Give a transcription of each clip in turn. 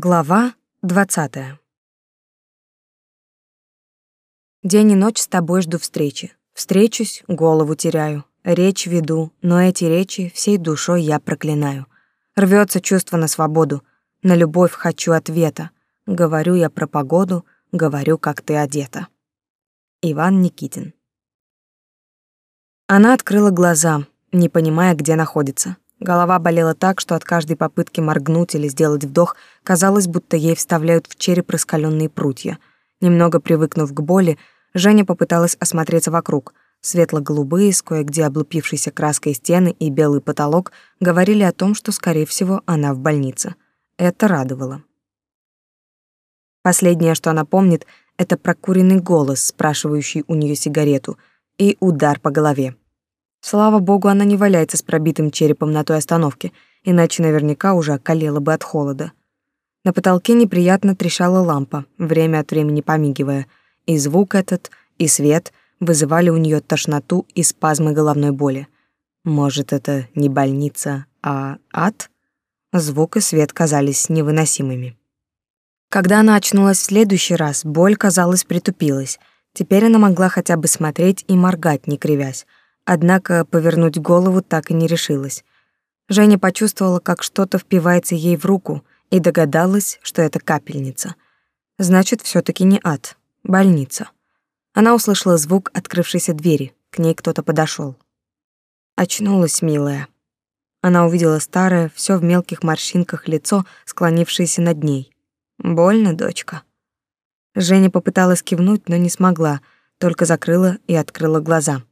Глава двадцатая. День и ночь с тобой жду встречи. Встречусь, голову теряю, речь веду, но эти речи всей душой я проклинаю. Рвется чувство на свободу, на любовь хочу ответа. Говорю я про погоду, говорю, как ты одета. Иван Никитин. Она открыла глаза, не понимая, где находится. Голова болела так, что от каждой попытки моргнуть или сделать вдох казалось, будто ей вставляют в череп раскаленные прутья. Немного привыкнув к боли, Женя попыталась осмотреться вокруг. Светло-голубые, с кое-где облупившейся краской стены и белый потолок говорили о том, что, скорее всего, она в больнице. Это радовало. Последнее, что она помнит, это прокуренный голос, спрашивающий у нее сигарету, и удар по голове. Слава богу, она не валяется с пробитым черепом на той остановке, иначе наверняка уже околела бы от холода. На потолке неприятно трещала лампа, время от времени помигивая, и звук этот, и свет вызывали у нее тошноту и спазмы головной боли. Может, это не больница, а ад? Звук и свет казались невыносимыми. Когда она очнулась в следующий раз, боль, казалось, притупилась. Теперь она могла хотя бы смотреть и моргать, не кривясь, однако повернуть голову так и не решилась. Женя почувствовала, как что-то впивается ей в руку, и догадалась, что это капельница. Значит, все таки не ад, больница. Она услышала звук открывшейся двери, к ней кто-то подошел. Очнулась, милая. Она увидела старое, все в мелких морщинках лицо, склонившееся над ней. Больно, дочка. Женя попыталась кивнуть, но не смогла, только закрыла и открыла глаза.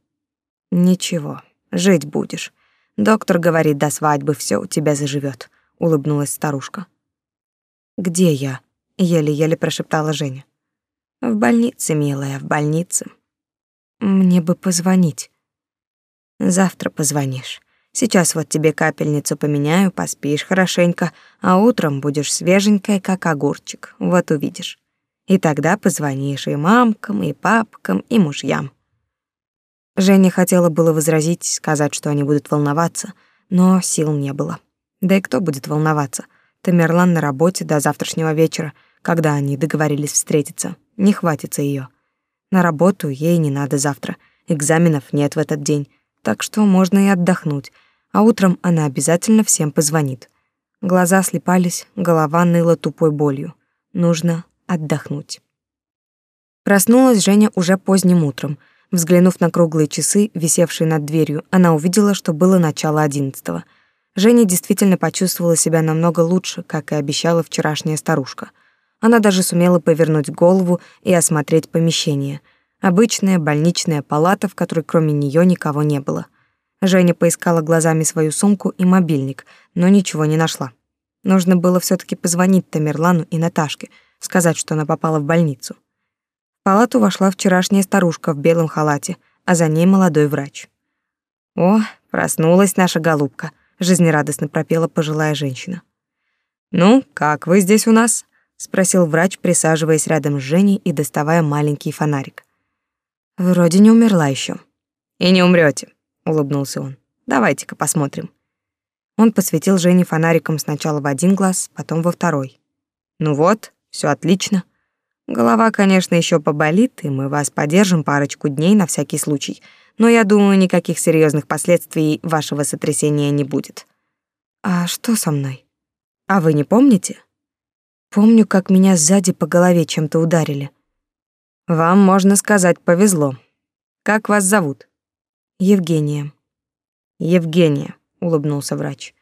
Ничего, жить будешь. Доктор говорит, до свадьбы все у тебя заживет, улыбнулась старушка. Где я? еле-еле прошептала Женя. В больнице, милая, в больнице. Мне бы позвонить. Завтра позвонишь. Сейчас вот тебе капельницу поменяю, поспишь хорошенько, а утром будешь свеженькая, как огурчик. Вот увидишь. И тогда позвонишь и мамкам, и папкам, и мужьям. Женя хотела было возразить, сказать, что они будут волноваться, но сил не было. Да и кто будет волноваться? Тамерлан на работе до завтрашнего вечера, когда они договорились встретиться. Не хватится ее. На работу ей не надо завтра. Экзаменов нет в этот день, так что можно и отдохнуть. А утром она обязательно всем позвонит. Глаза слепались, голова ныла тупой болью. Нужно отдохнуть. Проснулась Женя уже поздним утром — Взглянув на круглые часы, висевшие над дверью, она увидела, что было начало одиннадцатого. Женя действительно почувствовала себя намного лучше, как и обещала вчерашняя старушка. Она даже сумела повернуть голову и осмотреть помещение. Обычная больничная палата, в которой кроме нее никого не было. Женя поискала глазами свою сумку и мобильник, но ничего не нашла. Нужно было все таки позвонить Тамерлану и Наташке, сказать, что она попала в больницу палату вошла вчерашняя старушка в белом халате, а за ней молодой врач. «О, проснулась наша голубка», — жизнерадостно пропела пожилая женщина. «Ну, как вы здесь у нас?» — спросил врач, присаживаясь рядом с Женей и доставая маленький фонарик. «Вроде не умерла еще. «И не умрете, улыбнулся он. «Давайте-ка посмотрим». Он посветил Жене фонариком сначала в один глаз, потом во второй. «Ну вот, все отлично», Голова, конечно, еще поболит, и мы вас подержим парочку дней на всякий случай, но я думаю, никаких серьезных последствий вашего сотрясения не будет. А что со мной? А вы не помните? Помню, как меня сзади по голове чем-то ударили. Вам, можно сказать, повезло. Как вас зовут? Евгения. Евгения, улыбнулся врач.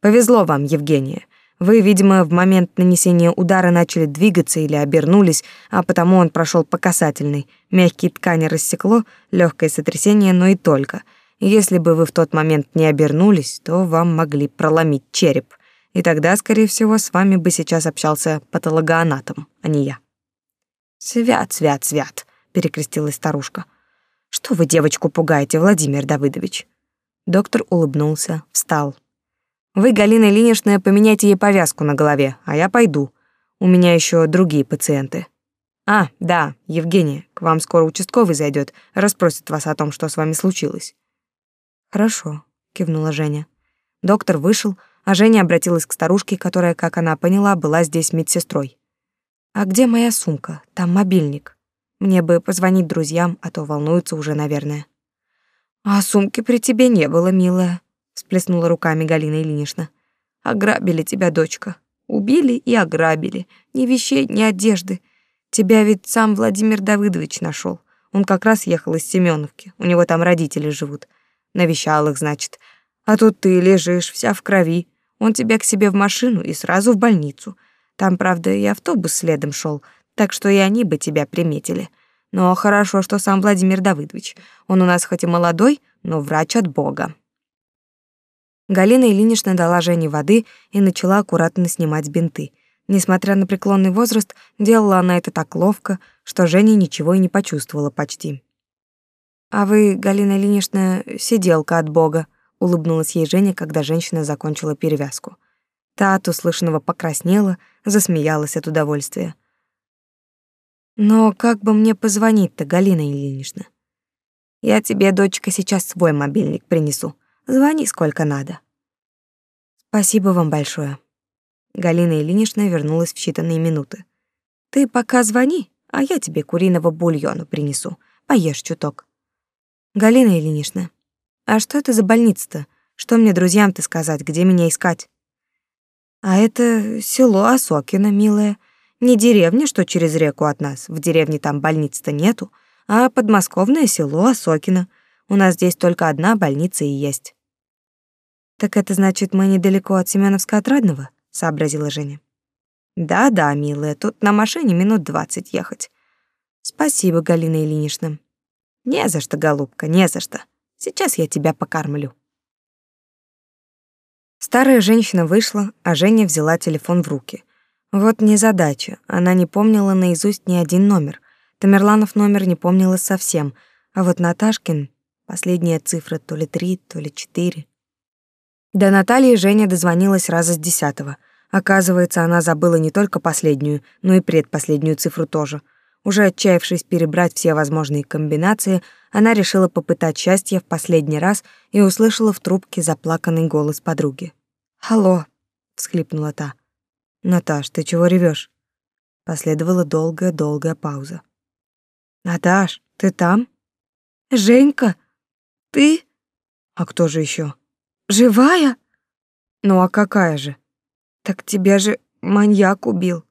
Повезло вам, Евгения. Вы, видимо, в момент нанесения удара начали двигаться или обернулись, а потому он прошел по касательной. Мягкие ткани рассекло, легкое сотрясение, но и только. Если бы вы в тот момент не обернулись, то вам могли проломить череп. И тогда, скорее всего, с вами бы сейчас общался патологоанатом, а не я. «Свят, свят, свят», — перекрестилась старушка. «Что вы девочку пугаете, Владимир Давыдович?» Доктор улыбнулся, встал. Вы, Галина Ильинична, поменяйте ей повязку на голове, а я пойду. У меня еще другие пациенты. А, да, Евгения, к вам скоро участковый зайдет, расспросит вас о том, что с вами случилось. Хорошо, кивнула Женя. Доктор вышел, а Женя обратилась к старушке, которая, как она поняла, была здесь медсестрой. «А где моя сумка? Там мобильник. Мне бы позвонить друзьям, а то волнуются уже, наверное». «А сумки при тебе не было, милая», — всплеснула руками Галина Ильинична. «Ограбили тебя, дочка. Убили и ограбили. Ни вещей, ни одежды. Тебя ведь сам Владимир Давыдович нашел. Он как раз ехал из Семеновки. У него там родители живут. Навещал их, значит. А тут ты лежишь, вся в крови. Он тебя к себе в машину и сразу в больницу. Там, правда, и автобус следом шел, так что и они бы тебя приметили. Но хорошо, что сам Владимир Давыдович. Он у нас хоть и молодой, но врач от Бога. Галина Ильинична дала Жене воды и начала аккуратно снимать бинты. Несмотря на преклонный возраст, делала она это так ловко, что Женя ничего и не почувствовала почти. «А вы, Галина Ильинична, сиделка от Бога», — улыбнулась ей Женя, когда женщина закончила перевязку. Та от услышанного покраснела, засмеялась от удовольствия. «Но как бы мне позвонить-то, Галина Ильинична?» «Я тебе, дочка, сейчас свой мобильник принесу. Звони сколько надо». «Спасибо вам большое». Галина Ильинична вернулась в считанные минуты. «Ты пока звони, а я тебе куриного бульону принесу. Поешь чуток». «Галина Ильинична, а что это за больница-то? Что мне друзьям-то сказать, где меня искать?» «А это село Осокино, милая. Не деревня, что через реку от нас. В деревне там больницы-то нету, а подмосковное село Осокино. У нас здесь только одна больница и есть». «Так это значит, мы недалеко от Семеновска-Отрадного?» — сообразила Женя. «Да-да, милая, тут на машине минут двадцать ехать». «Спасибо, Галина Ильинична». Не за что, голубка, не за что. Сейчас я тебя покормлю. Старая женщина вышла, а Женя взяла телефон в руки. Вот незадача. Она не помнила наизусть ни один номер. Тамерланов номер не помнила совсем, а вот Наташкин последняя цифра то ли три, то ли четыре. До Натальи Женя дозвонилась раза с десятого. Оказывается, она забыла не только последнюю, но и предпоследнюю цифру тоже — уже отчаявшись перебрать все возможные комбинации, она решила попытать счастье в последний раз и услышала в трубке заплаканный голос подруги. «Алло», — всхлипнула та. «Наташ, ты чего ревешь? Последовала долгая-долгая пауза. «Наташ, ты там?» «Женька, ты?» «А кто же еще? «Живая?» «Ну а какая же?» «Так тебя же маньяк убил».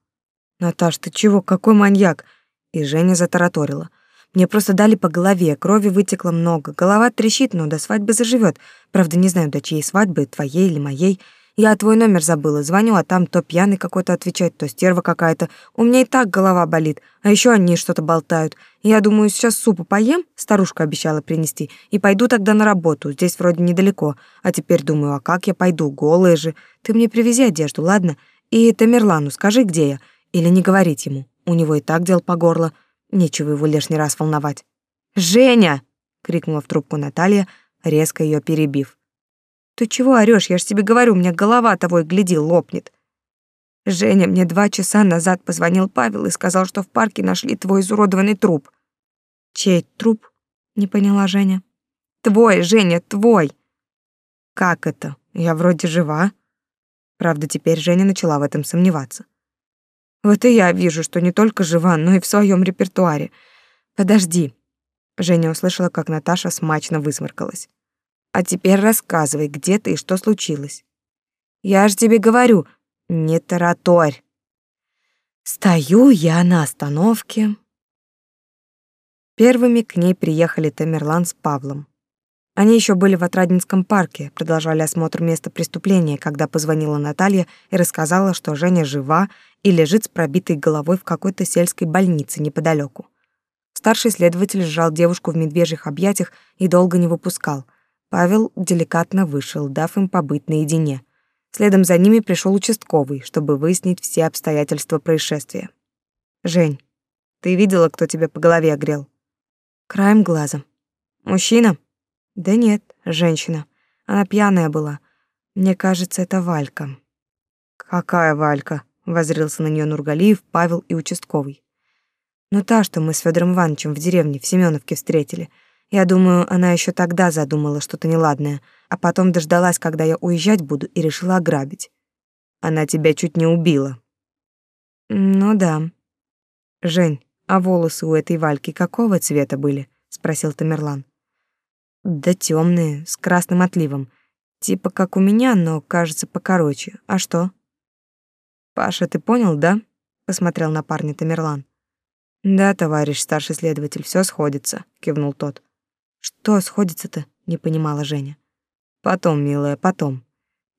«Наташ, ты чего? Какой маньяк? И Женя затараторила. Мне просто дали по голове, крови вытекло много. Голова трещит, но до свадьбы заживет. Правда, не знаю, до чьей свадьбы, твоей или моей. Я твой номер забыла, звоню, а там то пьяный какой-то отвечает, то стерва какая-то. У меня и так голова болит, а еще они что-то болтают. Я думаю, сейчас супу поем, старушка обещала принести, и пойду тогда на работу, здесь вроде недалеко. А теперь думаю, а как я пойду, голая же. Ты мне привези одежду, ладно? И Тамерлану скажи, где я, или не говорить ему. У него и так дел по горло, нечего его лишний раз волновать. «Женя!» — крикнула в трубку Наталья, резко ее перебив. «Ты чего орешь? Я ж тебе говорю, у меня голова того и гляди, лопнет». «Женя, мне два часа назад позвонил Павел и сказал, что в парке нашли твой изуродованный труп». «Чей труп?» — не поняла Женя. «Твой, Женя, твой!» «Как это? Я вроде жива». Правда, теперь Женя начала в этом сомневаться. Вот и я вижу, что не только жива, но и в своем репертуаре. Подожди. Женя услышала, как Наташа смачно высморкалась. А теперь рассказывай, где ты и что случилось. Я же тебе говорю, не тараторь. Стою я на остановке. Первыми к ней приехали Тамерлан с Павлом. Они еще были в Отрадинском парке, продолжали осмотр места преступления, когда позвонила Наталья и рассказала, что Женя жива и лежит с пробитой головой в какой-то сельской больнице неподалеку. Старший следователь сжал девушку в медвежьих объятиях и долго не выпускал. Павел деликатно вышел, дав им побыть наедине. Следом за ними пришел участковый, чтобы выяснить все обстоятельства происшествия. «Жень, ты видела, кто тебя по голове огрел?» «Краем глаза». «Мужчина?» Да нет, женщина. Она пьяная была. Мне кажется, это Валька. Какая Валька? воззрился на нее Нургалиев, Павел и участковый. Ну та, что мы с Федором Ивановичем в деревне в Семеновке встретили. Я думаю, она еще тогда задумала что-то неладное, а потом дождалась, когда я уезжать буду, и решила ограбить. Она тебя чуть не убила. Ну да. Жень, а волосы у этой Вальки какого цвета были? спросил Тамерлан. Да темные, с красным отливом. Типа как у меня, но, кажется, покороче. А что? Паша, ты понял, да? посмотрел на парня Тамерлан. Да, товарищ старший следователь, все сходится, кивнул тот. Что сходится-то? не понимала Женя. Потом, милая, потом.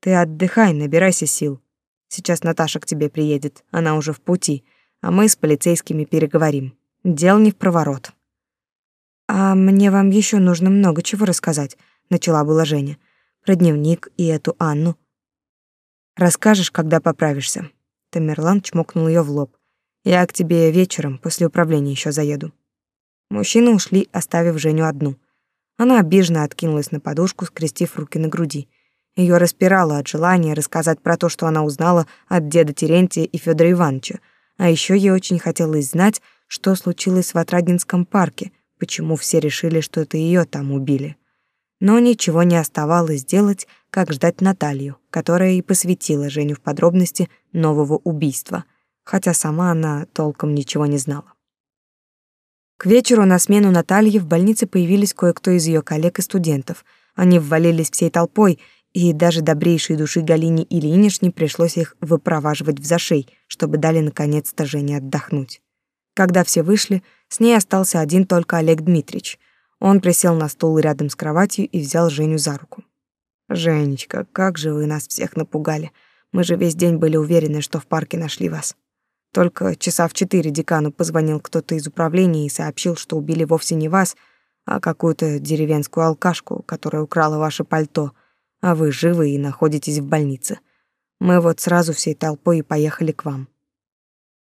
Ты отдыхай, набирайся сил. Сейчас Наташа к тебе приедет, она уже в пути, а мы с полицейскими переговорим. Дел не в проворот. А мне вам еще нужно много чего рассказать, начала была Женя. Про дневник и эту Анну. Расскажешь, когда поправишься. Тамерлан чмокнул ее в лоб. Я к тебе вечером после управления еще заеду. Мужчины ушли, оставив Женю одну. Она обиженно откинулась на подушку, скрестив руки на груди. Ее распирало от желания рассказать про то, что она узнала от деда Терентия и Федора Ивановича, а еще ей очень хотелось знать, что случилось в Отрадинском парке, почему все решили, что это ее там убили. Но ничего не оставалось делать, как ждать Наталью, которая и посвятила Женю в подробности нового убийства, хотя сама она толком ничего не знала. К вечеру на смену Натальи в больнице появились кое-кто из ее коллег и студентов. Они ввалились всей толпой, и даже добрейшей души Галине Ильинишне пришлось их выпроваживать в зашей, чтобы дали наконец-то Жене отдохнуть. Когда все вышли, с ней остался один только Олег Дмитрич. Он присел на стул рядом с кроватью и взял Женю за руку. «Женечка, как же вы нас всех напугали. Мы же весь день были уверены, что в парке нашли вас». Только часа в четыре декану позвонил кто-то из управления и сообщил, что убили вовсе не вас, а какую-то деревенскую алкашку, которая украла ваше пальто, а вы живы и находитесь в больнице. Мы вот сразу всей толпой и поехали к вам.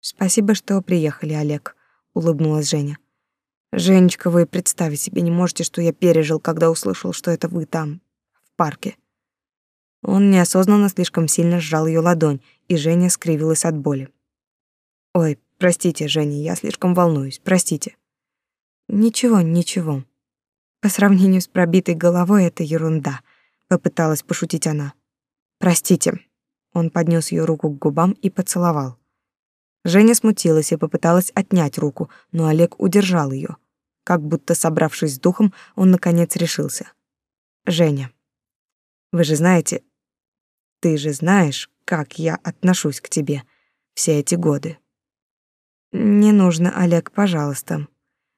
Спасибо, что приехали, Олег, улыбнулась Женя. Женечка, вы представить себе не можете, что я пережил, когда услышал, что это вы там, в парке. Он неосознанно слишком сильно сжал ее ладонь, и Женя скривилась от боли. Ой, простите, Женя, я слишком волнуюсь. Простите. Ничего, ничего. По сравнению с пробитой головой это ерунда, попыталась пошутить она. Простите. Он поднес ее руку к губам и поцеловал. Женя смутилась и попыталась отнять руку, но Олег удержал ее. Как будто собравшись с духом, он наконец решился. Женя, вы же знаете, ты же знаешь, как я отношусь к тебе все эти годы. Не нужно, Олег, пожалуйста.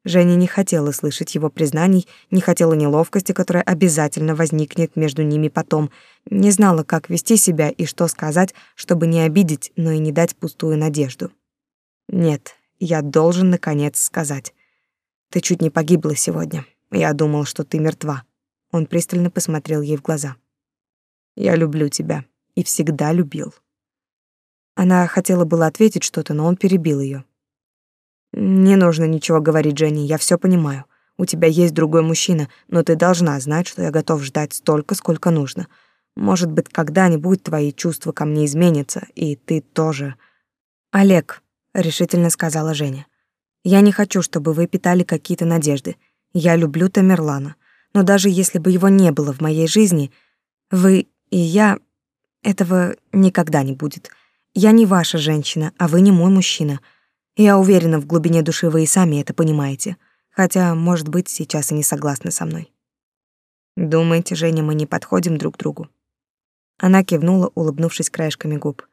Женя не хотела слышать его признаний, не хотела неловкости, которая обязательно возникнет между ними потом, не знала, как вести себя и что сказать, чтобы не обидеть, но и не дать пустую надежду. Нет, я должен наконец сказать. Ты чуть не погибла сегодня. Я думал, что ты мертва. Он пристально посмотрел ей в глаза. Я люблю тебя и всегда любил. Она хотела было ответить что-то, но он перебил ее. Не нужно ничего говорить, Женя, я все понимаю. У тебя есть другой мужчина, но ты должна знать, что я готов ждать столько, сколько нужно. Может быть, когда-нибудь твои чувства ко мне изменятся, и ты тоже. Олег, решительно сказала Женя. Я не хочу, чтобы вы питали какие-то надежды. Я люблю Тамерлана, но даже если бы его не было в моей жизни, вы и я этого никогда не будет. Я не ваша женщина, а вы не мой мужчина. Я уверена, в глубине души вы и сами это понимаете, хотя, может быть, сейчас и не согласны со мной. Думаете, Женя, мы не подходим друг другу? Она кивнула, улыбнувшись краешками губ.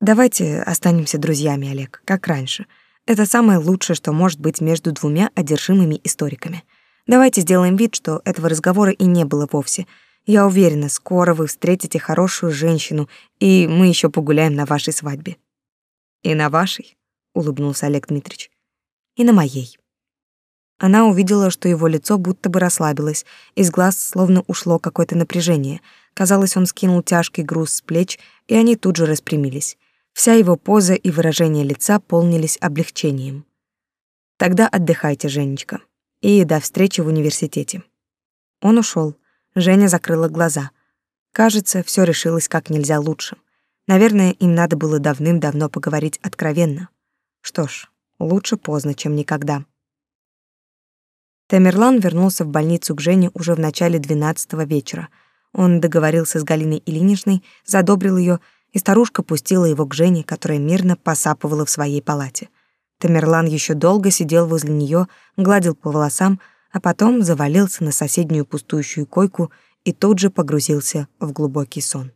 Давайте останемся друзьями, Олег, как раньше. Это самое лучшее, что может быть между двумя одержимыми историками. Давайте сделаем вид, что этого разговора и не было вовсе. Я уверена, скоро вы встретите хорошую женщину, и мы еще погуляем на вашей свадьбе. И на вашей? Улыбнулся Олег Дмитрич. И на моей. Она увидела, что его лицо будто бы расслабилось, из глаз словно ушло какое-то напряжение. Казалось, он скинул тяжкий груз с плеч, и они тут же распрямились. Вся его поза и выражение лица полнились облегчением. Тогда отдыхайте, Женечка. И до встречи в университете. Он ушел. Женя закрыла глаза. Кажется, все решилось как нельзя лучше. Наверное, им надо было давным-давно поговорить откровенно. Что ж, лучше поздно, чем никогда. Тамерлан вернулся в больницу к Жене уже в начале двенадцатого вечера. Он договорился с Галиной Ильиничной, задобрил ее, и старушка пустила его к Жене, которая мирно посапывала в своей палате. Тамерлан еще долго сидел возле нее, гладил по волосам, а потом завалился на соседнюю пустующую койку и тут же погрузился в глубокий сон.